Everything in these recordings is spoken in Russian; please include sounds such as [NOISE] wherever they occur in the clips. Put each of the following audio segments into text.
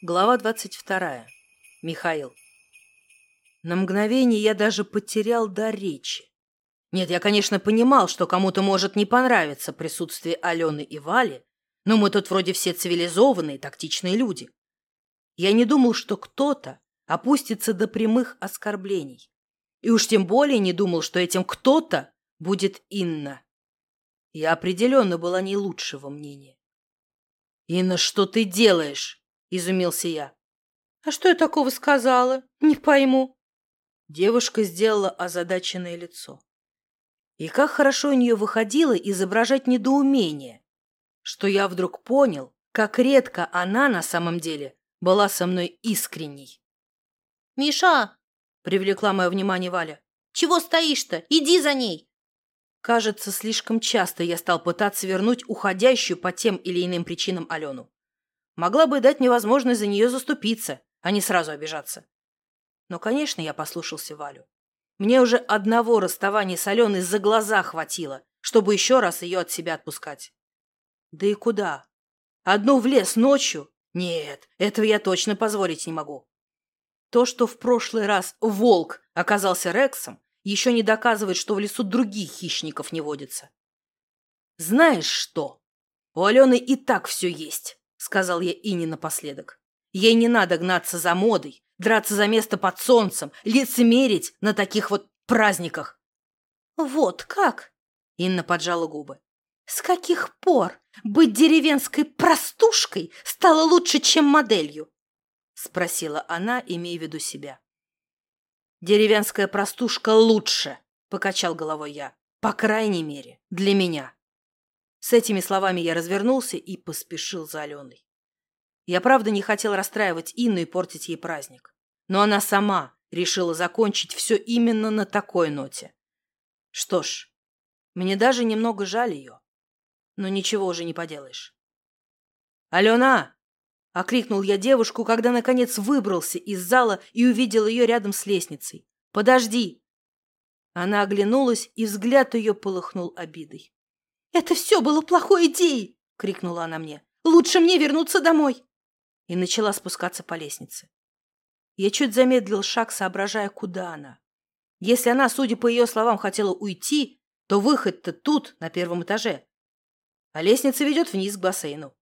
Глава 22. Михаил. На мгновение я даже потерял дар речи. Нет, я, конечно, понимал, что кому-то может не понравиться присутствие Алены и Вали, но мы тут вроде все цивилизованные, тактичные люди. Я не думал, что кто-то опустится до прямых оскорблений. И уж тем более не думал, что этим кто-то будет Инна. Я определенно была не лучшего мнения. «Инна, что ты делаешь?» – изумился я. «А что я такого сказала? Не пойму». Девушка сделала озадаченное лицо. И как хорошо у нее выходило изображать недоумение, что я вдруг понял, как редко она на самом деле была со мной искренней. «Миша!» – привлекла мое внимание Валя. «Чего стоишь-то? Иди за ней!» Кажется, слишком часто я стал пытаться вернуть уходящую по тем или иным причинам Алену могла бы дать мне возможность за нее заступиться, а не сразу обижаться. Но, конечно, я послушался Валю. Мне уже одного расставания с Аленой за глаза хватило, чтобы еще раз ее от себя отпускать. Да и куда? Одну в лес ночью? Нет, этого я точно позволить не могу. То, что в прошлый раз волк оказался Рексом, еще не доказывает, что в лесу других хищников не водится. Знаешь что? У Алены и так все есть. — сказал я Ине напоследок. «Ей не надо гнаться за модой, драться за место под солнцем, лицемерить на таких вот праздниках». «Вот как?» — Инна поджала губы. «С каких пор быть деревенской простушкой стало лучше, чем моделью?» — спросила она, имея в виду себя. «Деревенская простушка лучше», — покачал головой я. «По крайней мере, для меня». С этими словами я развернулся и поспешил за Аленой. Я правда не хотел расстраивать Инну и портить ей праздник. Но она сама решила закончить все именно на такой ноте. Что ж, мне даже немного жаль ее. Но ничего уже не поделаешь. «Алена!» — окрикнул я девушку, когда наконец выбрался из зала и увидел ее рядом с лестницей. «Подожди!» Она оглянулась, и взгляд ее полыхнул обидой. «Это все было плохой идеей!» — крикнула она мне. «Лучше мне вернуться домой!» И начала спускаться по лестнице. Я чуть замедлил шаг, соображая, куда она. Если она, судя по ее словам, хотела уйти, то выход-то тут, на первом этаже. А лестница ведет вниз к бассейну.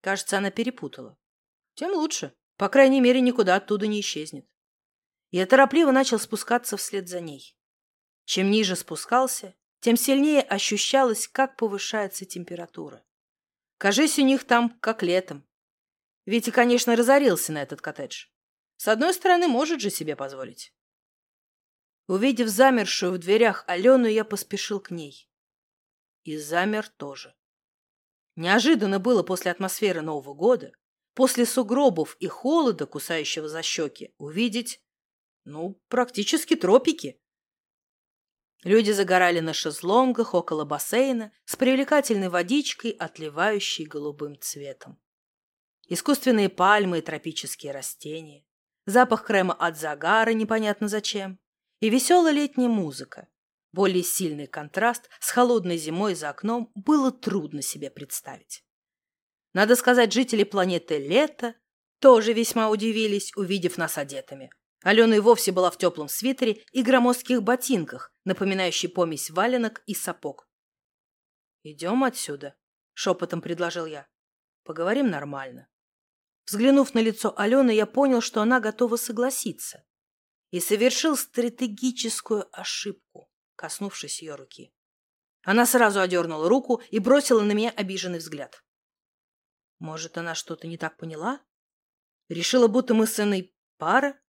Кажется, она перепутала. Тем лучше. По крайней мере, никуда оттуда не исчезнет. Я торопливо начал спускаться вслед за ней. Чем ниже спускался, тем сильнее ощущалось, как повышается температура. Кажись, у них там как летом. Витя, конечно, разорился на этот коттедж. С одной стороны, может же себе позволить. Увидев замершую в дверях Алену, я поспешил к ней. И замер тоже. Неожиданно было после атмосферы Нового года, после сугробов и холода, кусающего за щеки, увидеть, ну, практически тропики. Люди загорали на шезлонгах около бассейна с привлекательной водичкой, отливающей голубым цветом. Искусственные пальмы и тропические растения, запах крема от загара непонятно зачем, и веселая летняя музыка. Более сильный контраст с холодной зимой за окном было трудно себе представить. Надо сказать, жители планеты Лето тоже весьма удивились, увидев нас одетыми. Алена и вовсе была в теплом свитере и громоздких ботинках, напоминающий помесь валенок и сапог. «Идем отсюда», — шепотом предложил я. «Поговорим нормально». Взглянув на лицо Алены, я понял, что она готова согласиться. И совершил стратегическую ошибку, коснувшись ее руки. Она сразу одернула руку и бросила на меня обиженный взгляд. Может, она что-то не так поняла? Решила, будто мы с Инной пара?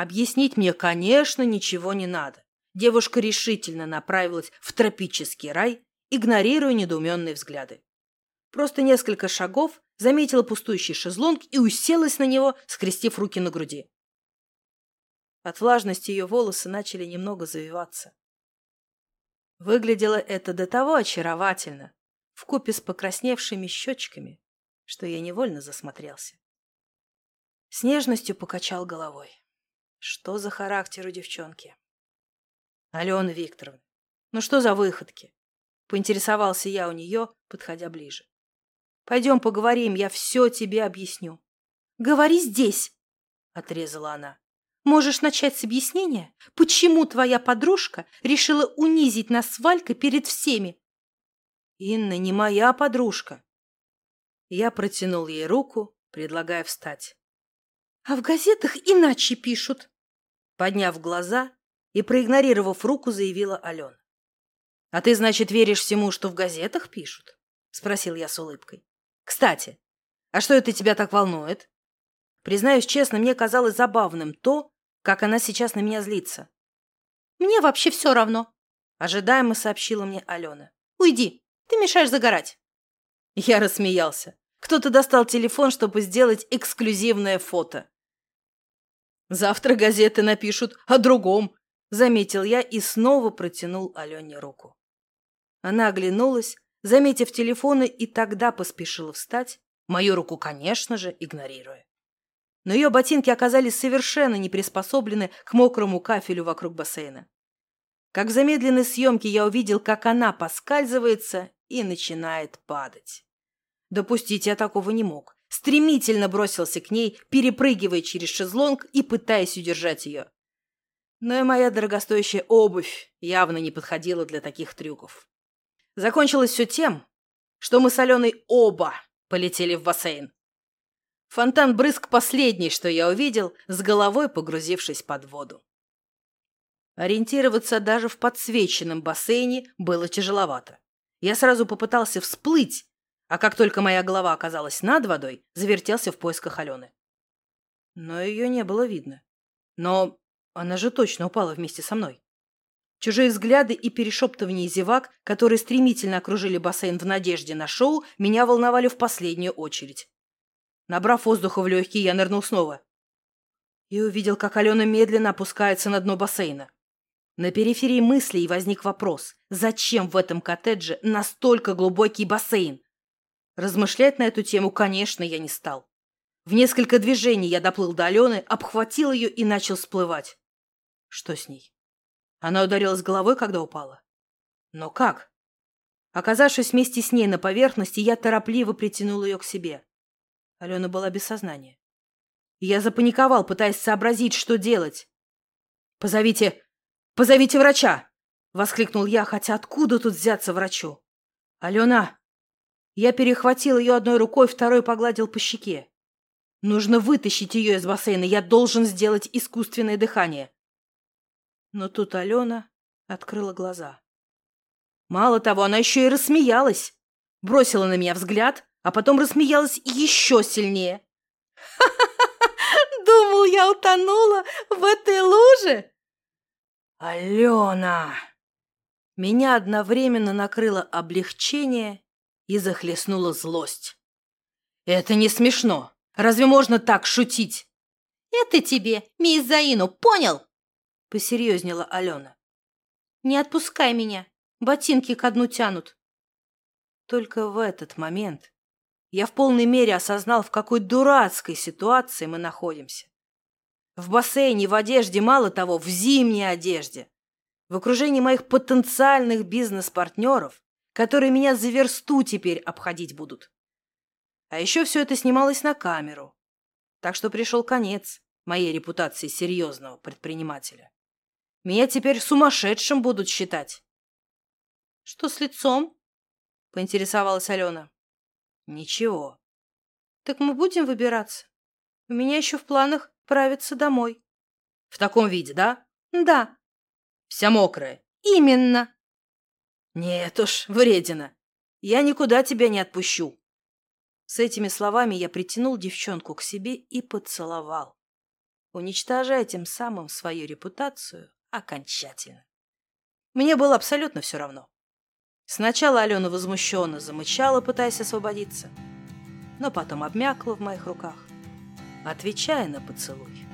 Объяснить мне, конечно, ничего не надо. Девушка решительно направилась в тропический рай, игнорируя недоуменные взгляды. Просто несколько шагов заметила пустующий шезлонг и уселась на него, скрестив руки на груди. От влажности ее волосы начали немного завиваться. Выглядело это до того очаровательно, вкупе с покрасневшими щечками, что я невольно засмотрелся. С нежностью покачал головой. Что за характер у девчонки? Алена Викторовна, ну что за выходки? Поинтересовался я у нее, подходя ближе. Пойдем поговорим, я все тебе объясню. говори здесь!» — отрезала она. «Можешь начать с объяснения, почему твоя подружка решила унизить нас с Валькой перед всеми?» «Инна не моя подружка». Я протянул ей руку, предлагая встать. «А в газетах иначе пишут!» Подняв глаза и проигнорировав руку, заявила Алена. «А ты, значит, веришь всему, что в газетах пишут?» — спросил я с улыбкой. «Кстати, а что это тебя так волнует?» Признаюсь честно, мне казалось забавным то, как она сейчас на меня злится. «Мне вообще все равно», — ожидаемо сообщила мне Алена. «Уйди, ты мешаешь загорать». Я рассмеялся. Кто-то достал телефон, чтобы сделать эксклюзивное фото. «Завтра газеты напишут о другом», — заметил я и снова протянул Алене руку. Она оглянулась, заметив телефоны, и тогда поспешила встать, мою руку, конечно же, игнорируя. Но ее ботинки оказались совершенно не приспособлены к мокрому кафелю вокруг бассейна. Как в замедленной съемке я увидел, как она поскальзывается и начинает падать. Допустить я такого не мог. Стремительно бросился к ней, перепрыгивая через шезлонг и пытаясь удержать ее. Но и моя дорогостоящая обувь явно не подходила для таких трюков. Закончилось все тем, что мы с Аленой оба полетели в бассейн. Фонтан брызг последний, что я увидел, с головой погрузившись под воду. Ориентироваться даже в подсвеченном бассейне было тяжеловато. Я сразу попытался всплыть, а как только моя голова оказалась над водой, завертелся в поисках Алены. Но ее не было видно. Но она же точно упала вместе со мной. Чужие взгляды и перешептывания зевак, которые стремительно окружили бассейн в надежде на шоу, меня волновали в последнюю очередь. Набрав воздуха в легкие, я нырнул снова. И увидел, как Алена медленно опускается на дно бассейна. На периферии мыслей возник вопрос, зачем в этом коттедже настолько глубокий бассейн? Размышлять на эту тему, конечно, я не стал. В несколько движений я доплыл до Алены, обхватил ее и начал всплывать. Что с ней? Она ударилась головой, когда упала? Но как? Оказавшись вместе с ней на поверхности, я торопливо притянул ее к себе. Алена была без сознания. Я запаниковал, пытаясь сообразить, что делать. «Позовите... позовите врача!» — воскликнул я, хотя откуда тут взяться врачу? «Алена, я перехватил ее одной рукой, второй погладил по щеке. Нужно вытащить ее из бассейна, я должен сделать искусственное дыхание. Но тут Алена открыла глаза. Мало того, она еще и рассмеялась. Бросила на меня взгляд, а потом рассмеялась еще сильнее. [LAUGHS] Думал, я утонула в этой луже!» «Алена!» Меня одновременно накрыло облегчение и захлестнула злость. «Это не смешно. Разве можно так шутить?» «Это тебе, Мизаину, понял?» Посерьезнела Алена. «Не отпускай меня. Ботинки ко дну тянут». Только в этот момент я в полной мере осознал, в какой дурацкой ситуации мы находимся. В бассейне, в одежде, мало того, в зимней одежде. В окружении моих потенциальных бизнес-партнеров которые меня за версту теперь обходить будут. А еще все это снималось на камеру. Так что пришел конец моей репутации серьезного предпринимателя. Меня теперь сумасшедшим будут считать. — Что с лицом? — поинтересовалась Алена. — Ничего. — Так мы будем выбираться? У меня еще в планах правиться домой. — В таком виде, да? — Да. — Вся мокрая. — Именно. «Нет уж, вредина. Я никуда тебя не отпущу». С этими словами я притянул девчонку к себе и поцеловал, уничтожая тем самым свою репутацию окончательно. Мне было абсолютно все равно. Сначала Алена возмущенно замычала, пытаясь освободиться, но потом обмякла в моих руках, отвечая на поцелуй.